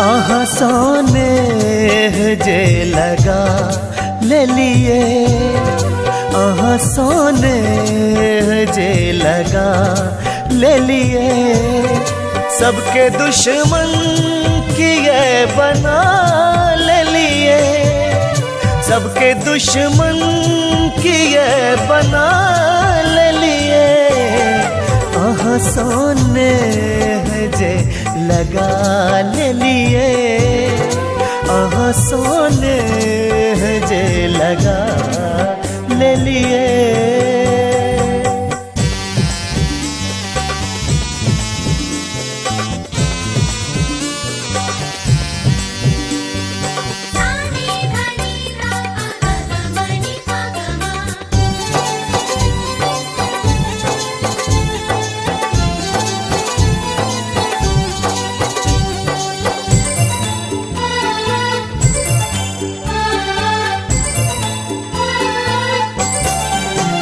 आह सोने जे लगा ले लिए। आह सोने जे लगा ले लिए। सबके दुश्मन किए बना ले लिए। सबके दुश्मन किए बना सोने जे लगा ले लिए। आह सोने जे लगा ले लिए।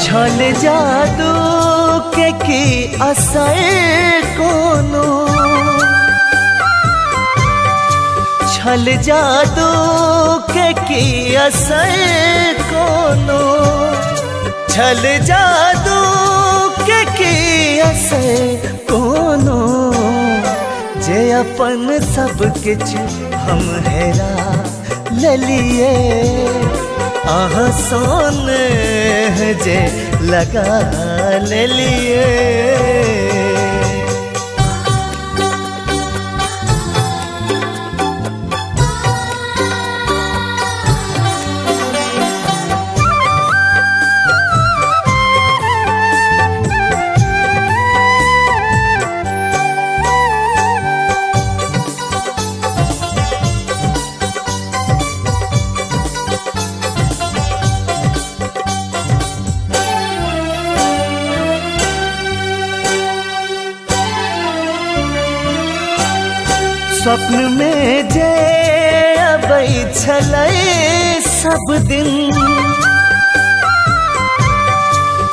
छल जादू के की असर कोनो? छल जादू के की असर कोनो? छल जादू के की असर कोनो? जे अपन सब किछ हम हेरा ले लिए सोन जे लगा ले लिए। स्वप्न में जे अब सब दिन।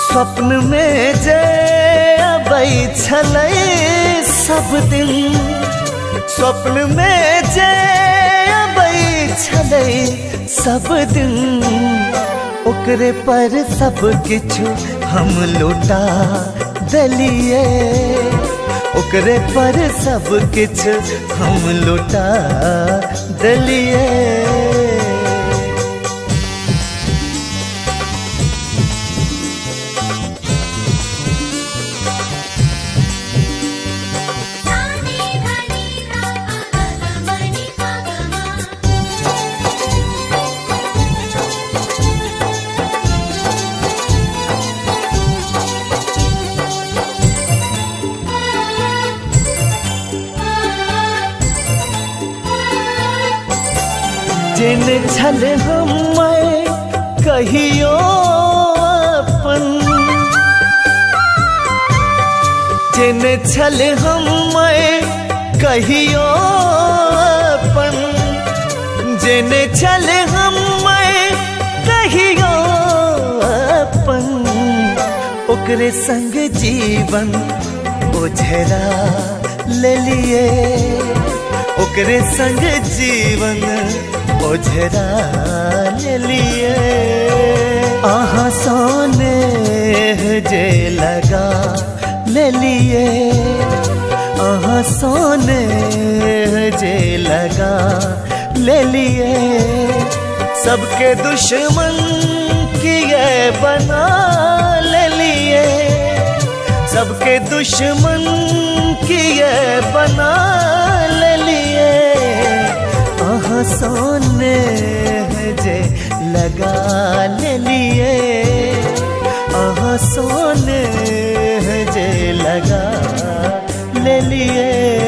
स्वप्न में जे अब सब दिन। स्वप्न में जे अबै सब दिन। ओकरे पर सब किछु हम लौटा देलिए। ओकरे पर सब किछ हम लुटा देलिए। जिन छल हम कहियो अपन। जिन छल हम कहियो अपन। जिन छल हम कहियो अपन। ओकरे संग जीवन ओझरा ले लिए। ओकरे संग जीवन ओझरा लिए। आहा सोने जे लगा लिए। आहा सोने जे लगा लिए। सबके दुश्मन किए बना लिए। सबके दुश्मन किए बना लिए। आह सोने जे लगा ले लिए। आह सोने जे लगा ले लिए।